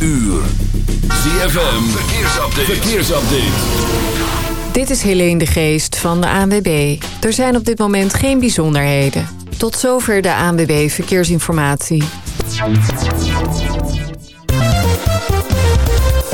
uur. ZFM, verkeersupdate. verkeersupdate. Dit is Helene de Geest van de ANWB. Er zijn op dit moment geen bijzonderheden. Tot zover de ANWB Verkeersinformatie.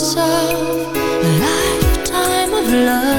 Of a lifetime of love.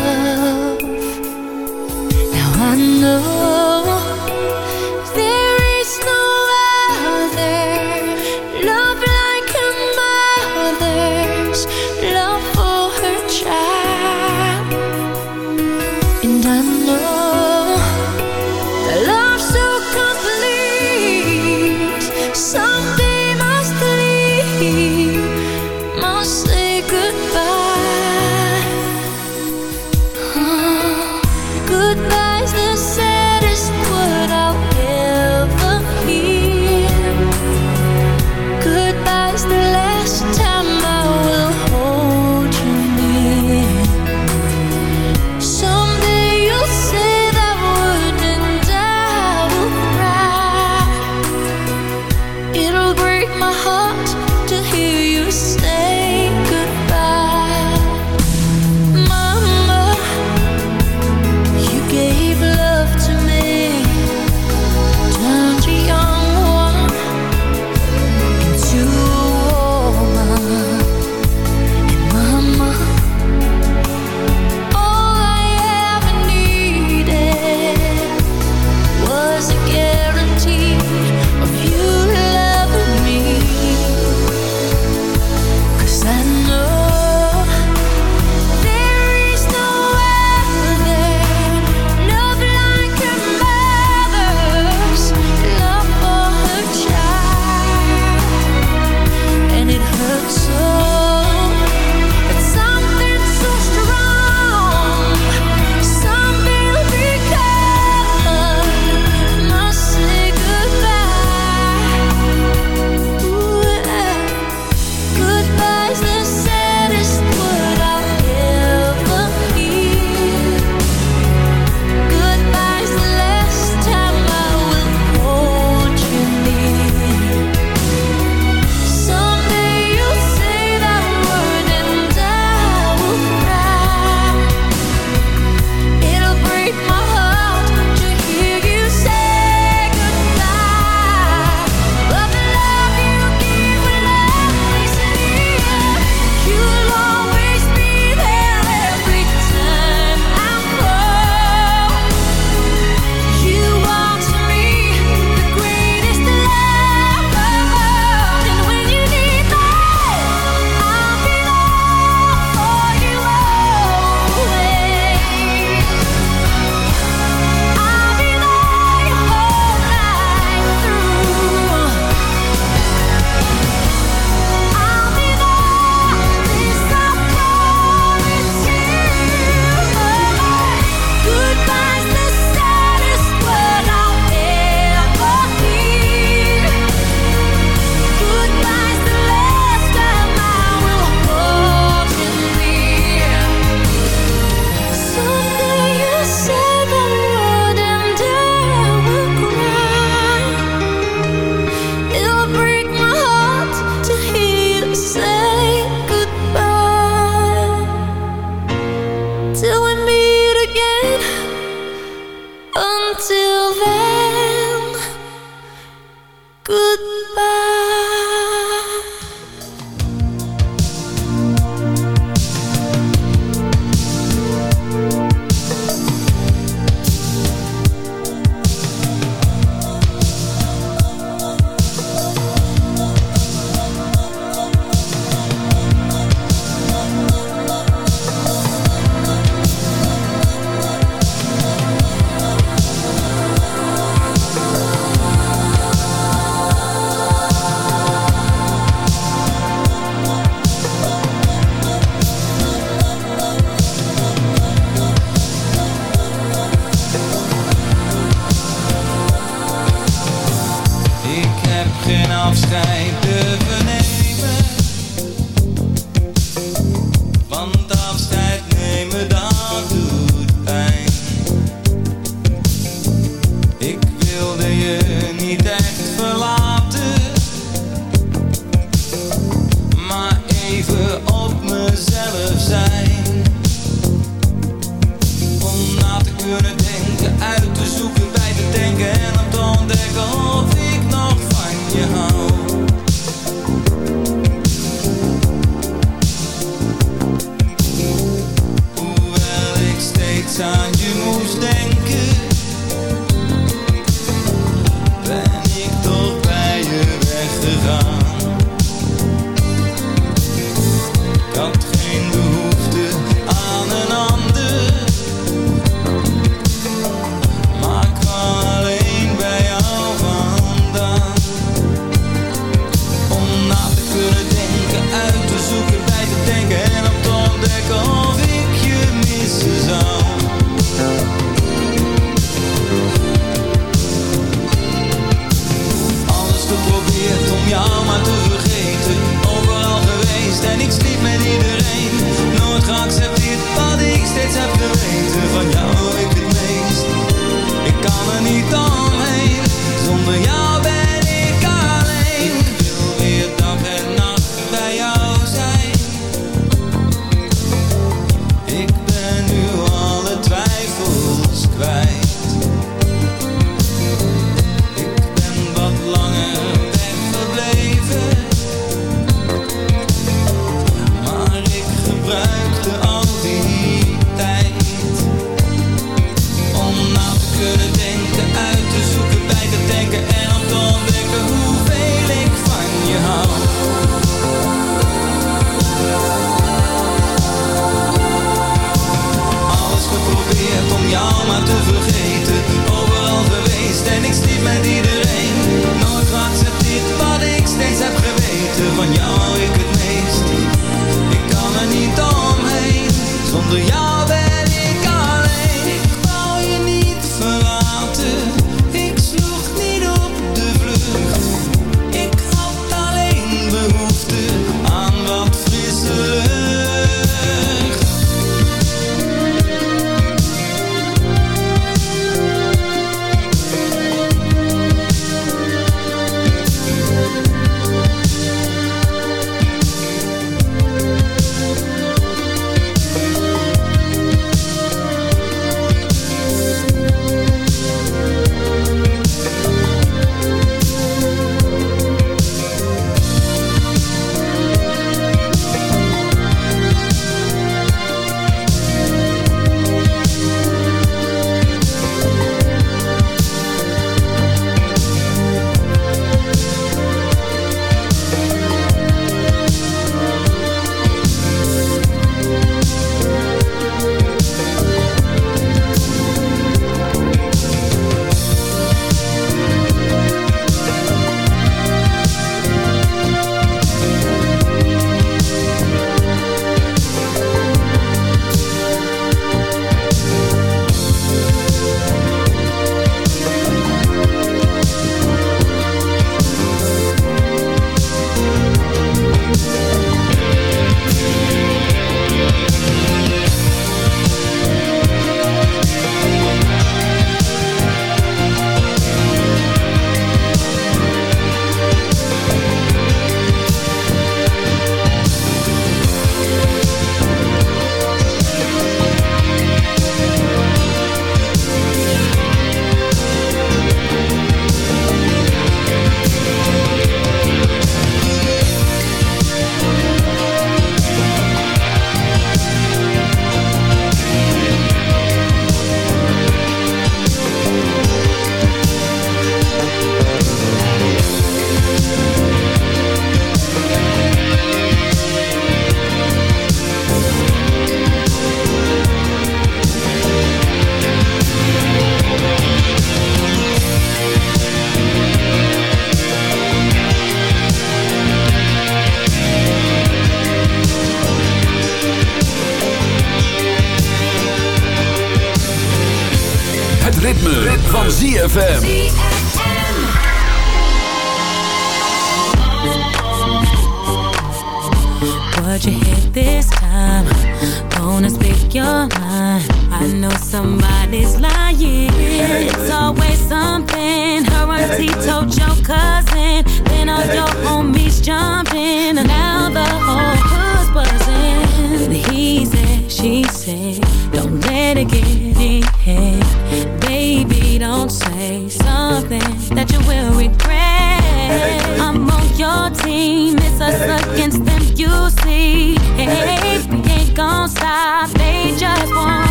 Say, don't let it get in head. Baby, don't say something that you will regret. I'm on your team, it's us against them, you see. Hey, we ain't gon' stop, they just want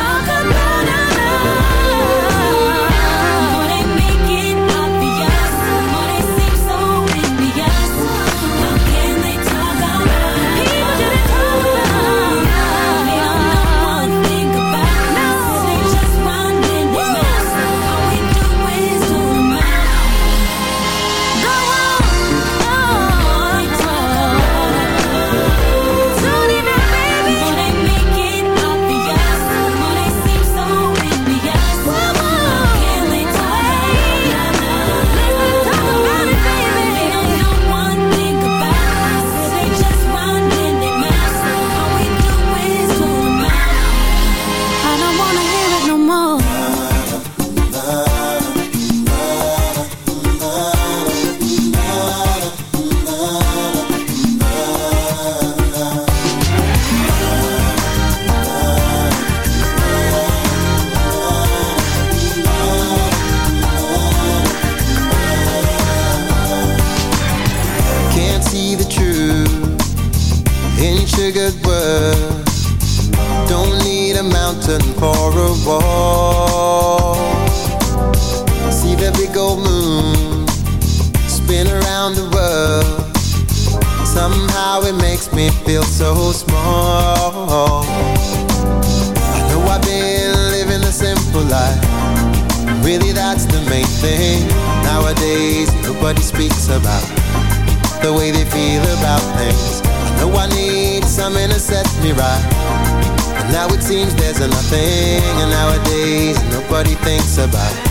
moon, spin around the world. Somehow it makes me feel so small. I know I've been living a simple life. Really, that's the main thing. Nowadays, nobody speaks about the way they feel about things. I know I need something to set me right. And now it seems there's a nothing. And nowadays, nobody thinks about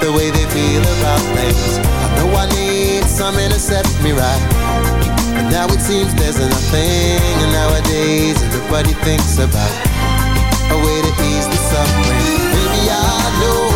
the way they feel about things. I know I need something to set me right. But now it seems there's nothing. And nowadays, everybody thinks about a way to ease the suffering. Baby, I know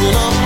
it's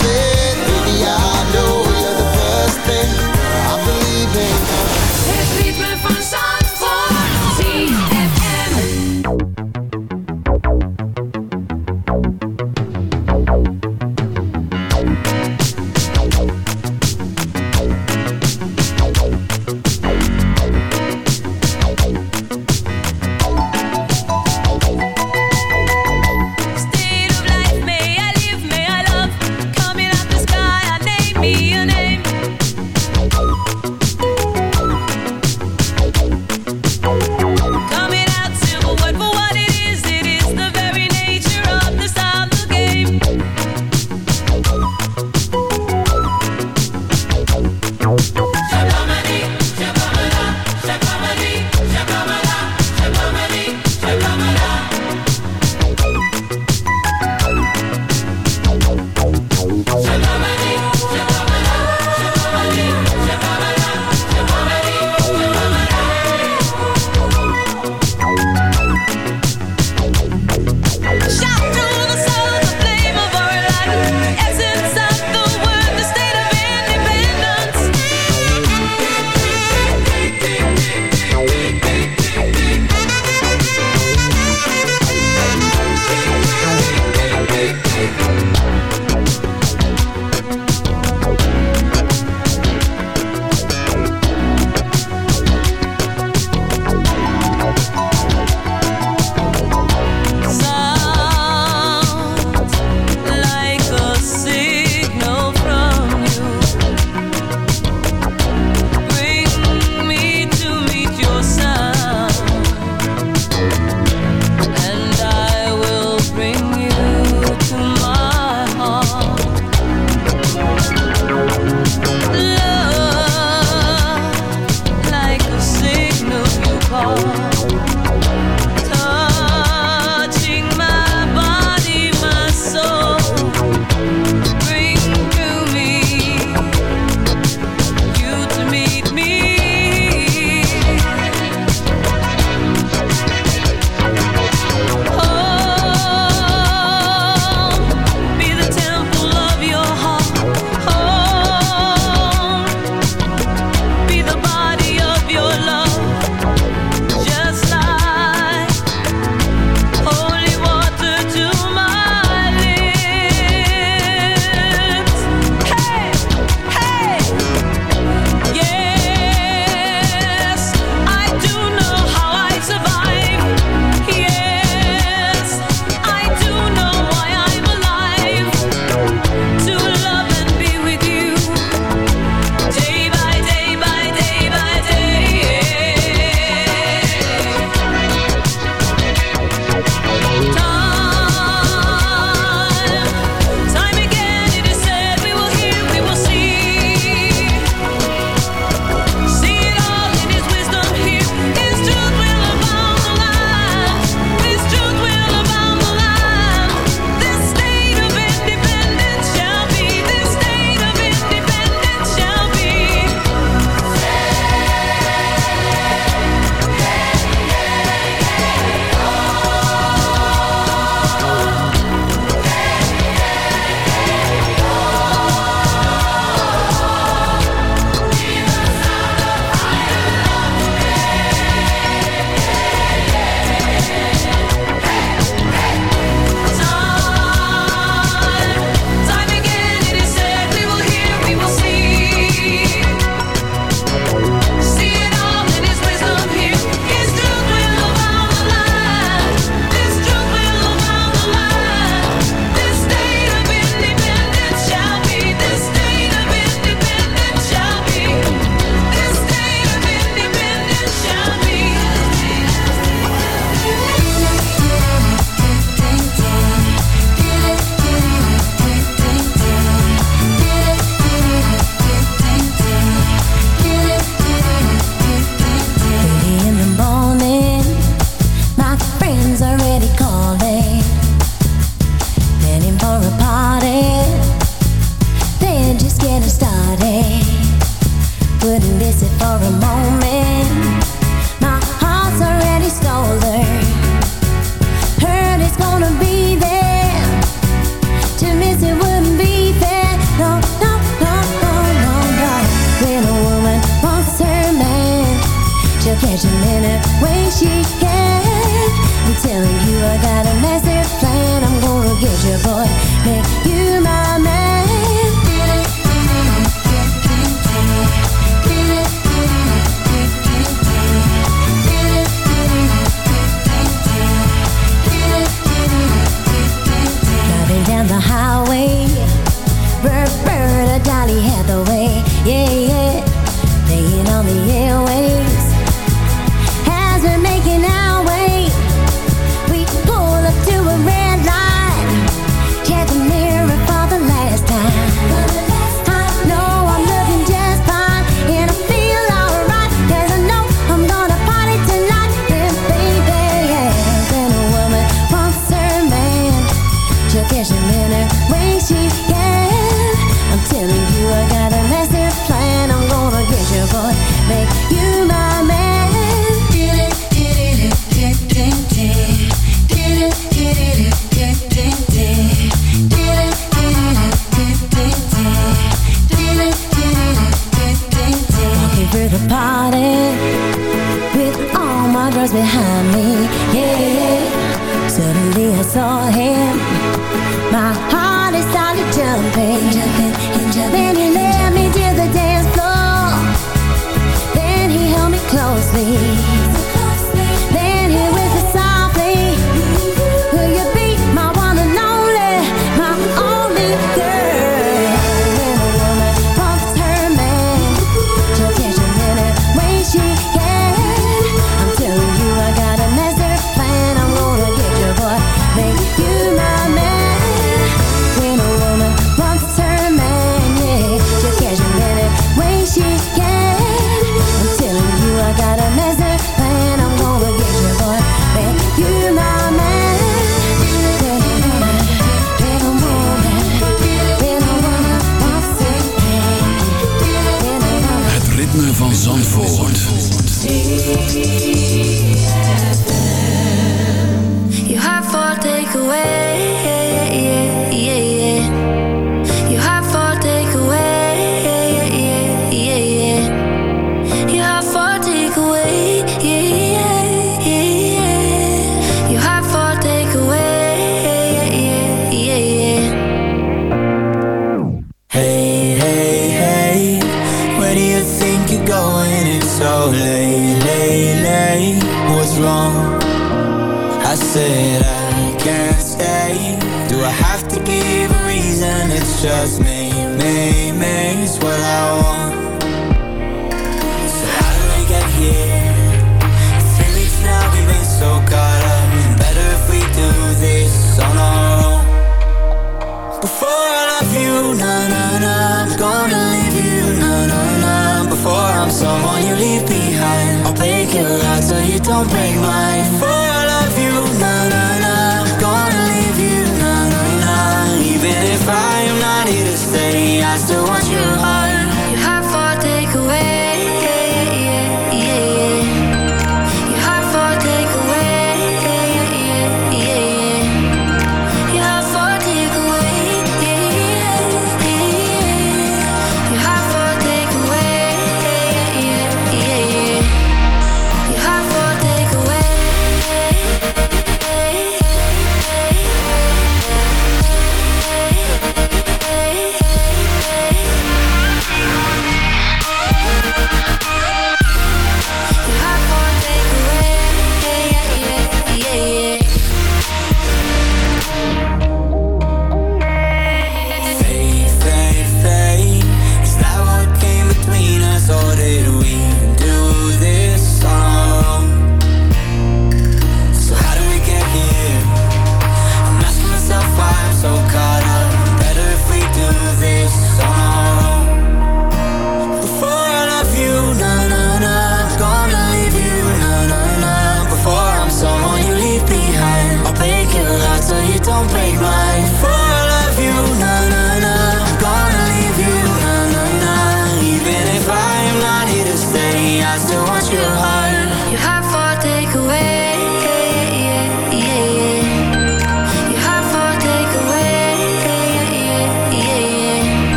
Heart so you don't break my Before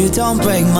you don't break mine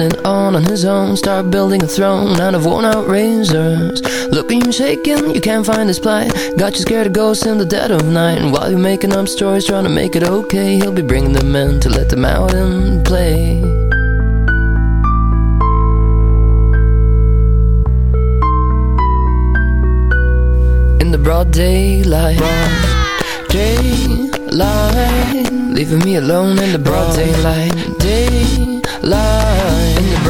It on on his own Start building a throne out of worn out razors. Look at you shaking, you can't find his plight. Got you scared of ghosts in the dead of night. And while you're making up stories trying to make it okay He'll be bringing them in to let them out and play. In the broad daylight Broad daylight Leaving me alone in the broad daylight Daylight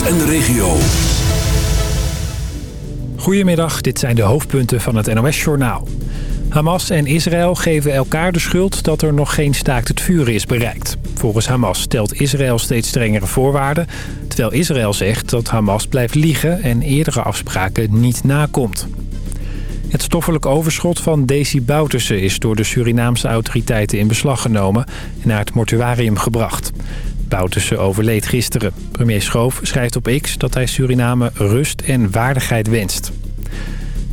Zandvoort en de regio. Goedemiddag, dit zijn de hoofdpunten van het NOS-journaal. Hamas en Israël geven elkaar de schuld dat er nog geen staakt het vuren is bereikt. Volgens Hamas stelt Israël steeds strengere voorwaarden... terwijl Israël zegt dat Hamas blijft liegen en eerdere afspraken niet nakomt. Het stoffelijk overschot van Desi Bouterse is door de Surinaamse autoriteiten in beslag genomen... en naar het mortuarium gebracht. Bouterse overleed gisteren. Premier Schoof schrijft op X dat hij Suriname rust en waardigheid wenst.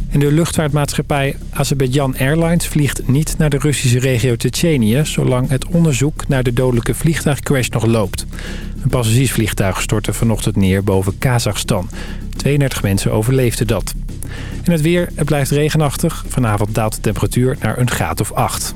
En de luchtvaartmaatschappij Azerbaijan Airlines vliegt niet naar de Russische regio Tsjetsjenië... zolang het onderzoek naar de dodelijke vliegtuigcrash nog loopt. Een passagiersvliegtuig stortte vanochtend neer boven Kazachstan. 32 mensen overleefden dat. En het weer, het blijft regenachtig. Vanavond daalt de temperatuur naar een graad of 8.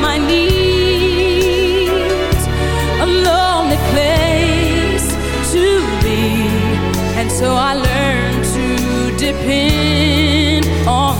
my needs. A lonely place to be, and so I learned to depend on.